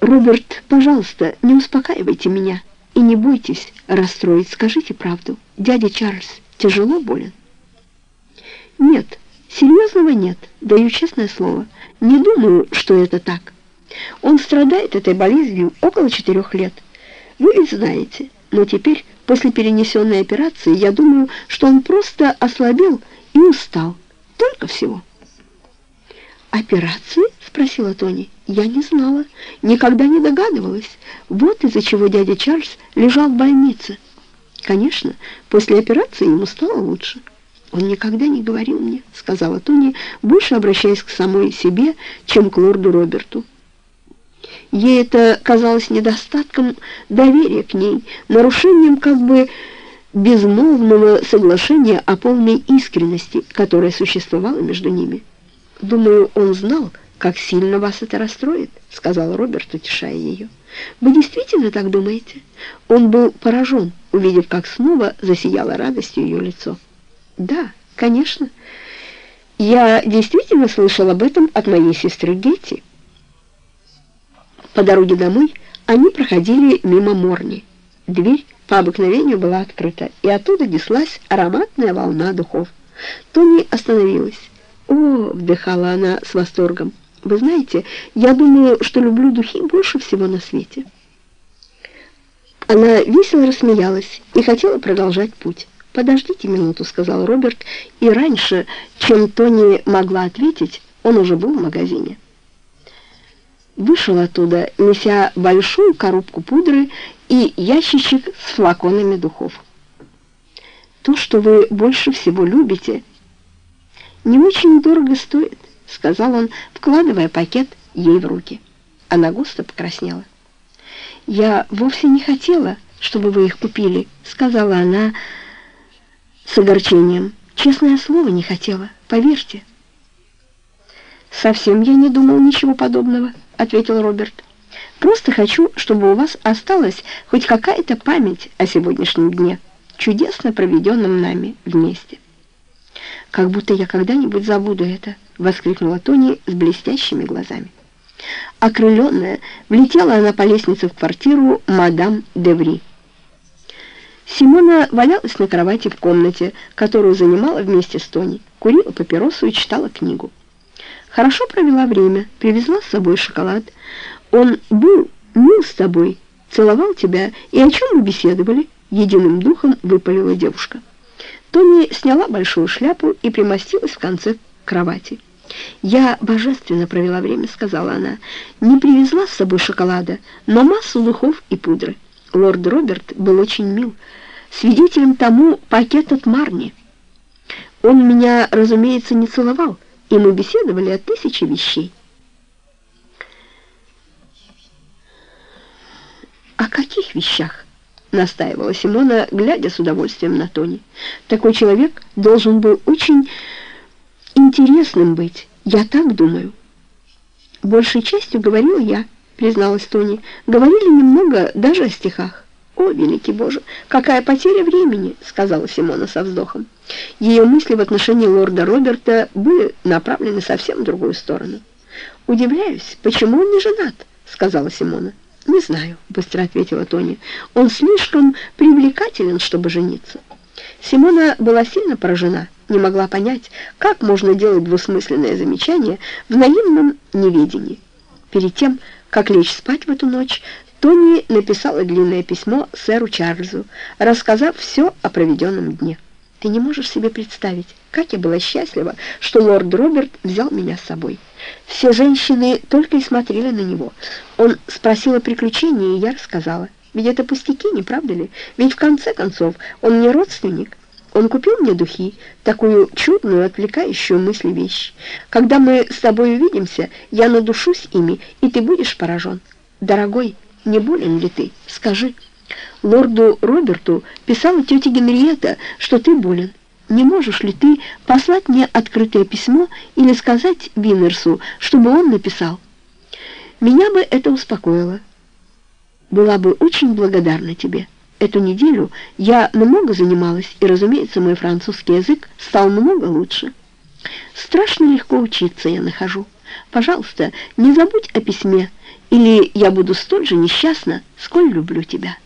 Роберт, пожалуйста, не успокаивайте меня и не бойтесь расстроить, скажите правду. Дядя Чарльз тяжело болен? Нет, серьезного нет, даю честное слово. Не думаю, что это так. Он страдает этой болезнью около четырех лет. Вы ведь знаете, но теперь, после перенесенной операции, я думаю, что он просто ослабел и устал. Только всего. «Операции?» — спросила Тони. «Я не знала, никогда не догадывалась. Вот из-за чего дядя Чарльз лежал в больнице. Конечно, после операции ему стало лучше». «Он никогда не говорил мне», — сказала Тони, больше обращаясь к самой себе, чем к лорду Роберту. Ей это казалось недостатком доверия к ней, нарушением как бы безмолвного соглашения о полной искренности, которая существовала между ними. «Думаю, он знал, как сильно вас это расстроит», — сказал Роберт, утешая ее. «Вы действительно так думаете?» Он был поражен, увидев, как снова засияло радостью ее лицо. «Да, конечно. Я действительно слышал об этом от моей сестры Гетти». По дороге домой они проходили мимо Морни. Дверь по обыкновению была открыта, и оттуда неслась ароматная волна духов. Тони остановилась. «О!» — вдыхала она с восторгом. «Вы знаете, я думаю, что люблю духи больше всего на свете». Она весело рассмеялась и хотела продолжать путь. «Подождите минуту», — сказал Роберт, и раньше, чем Тони могла ответить, он уже был в магазине. Вышел оттуда, неся большую коробку пудры и ящичек с флаконами духов. «То, что вы больше всего любите», «Не очень дорого стоит», — сказал он, вкладывая пакет ей в руки. Она густо покраснела. «Я вовсе не хотела, чтобы вы их купили», — сказала она с огорчением. «Честное слово, не хотела, поверьте». «Совсем я не думал ничего подобного», — ответил Роберт. «Просто хочу, чтобы у вас осталась хоть какая-то память о сегодняшнем дне, чудесно проведенном нами вместе». «Как будто я когда-нибудь забуду это!» — воскликнула Тони с блестящими глазами. Окрыленная, влетела она по лестнице в квартиру мадам Деври. Симона валялась на кровати в комнате, которую занимала вместе с Тони, курила папиросу и читала книгу. Хорошо провела время, привезла с собой шоколад. Он был мил с тобой, целовал тебя, и о чем мы беседовали? Единым духом выпалила девушка. Тони сняла большую шляпу и примостилась в конце кровати. «Я божественно провела время», — сказала она. «Не привезла с собой шоколада, но массу духов и пудры». Лорд Роберт был очень мил. Свидетелем тому пакет от Марни. Он меня, разумеется, не целовал, и мы беседовали о тысяче вещей. «О каких вещах?» — настаивала Симона, глядя с удовольствием на Тони. «Такой человек должен был очень интересным быть, я так думаю». «Большей частью говорил я», — призналась Тони. «Говорили немного даже о стихах». «О, великий Боже, какая потеря времени!» — сказала Симона со вздохом. Ее мысли в отношении лорда Роберта были направлены совсем в другую сторону. «Удивляюсь, почему он не женат?» — сказала Симона. «Не знаю», — быстро ответила Тони. «Он слишком привлекателен, чтобы жениться». Симона была сильно поражена, не могла понять, как можно делать двусмысленное замечание в наивном неведении. Перед тем, как лечь спать в эту ночь, Тони написала длинное письмо сэру Чарльзу, рассказав все о проведенном дне. «Ты не можешь себе представить, как я была счастлива, что лорд Роберт взял меня с собой». Все женщины только и смотрели на него. Он спросил о приключении, и я рассказала. Ведь это пустяки, не правда ли? Ведь в конце концов он мне родственник. Он купил мне духи, такую чудную, отвлекающую мысли вещь. Когда мы с тобой увидимся, я надушусь ими, и ты будешь поражен. Дорогой, не болен ли ты? Скажи. Лорду Роберту писала тетя Генриетта, что ты болен. Не можешь ли ты послать мне открытое письмо или сказать Виннерсу, чтобы он написал? Меня бы это успокоило. Была бы очень благодарна тебе. Эту неделю я много занималась, и, разумеется, мой французский язык стал много лучше. Страшно легко учиться, я нахожу. Пожалуйста, не забудь о письме, или я буду столь же несчастна, сколь люблю тебя».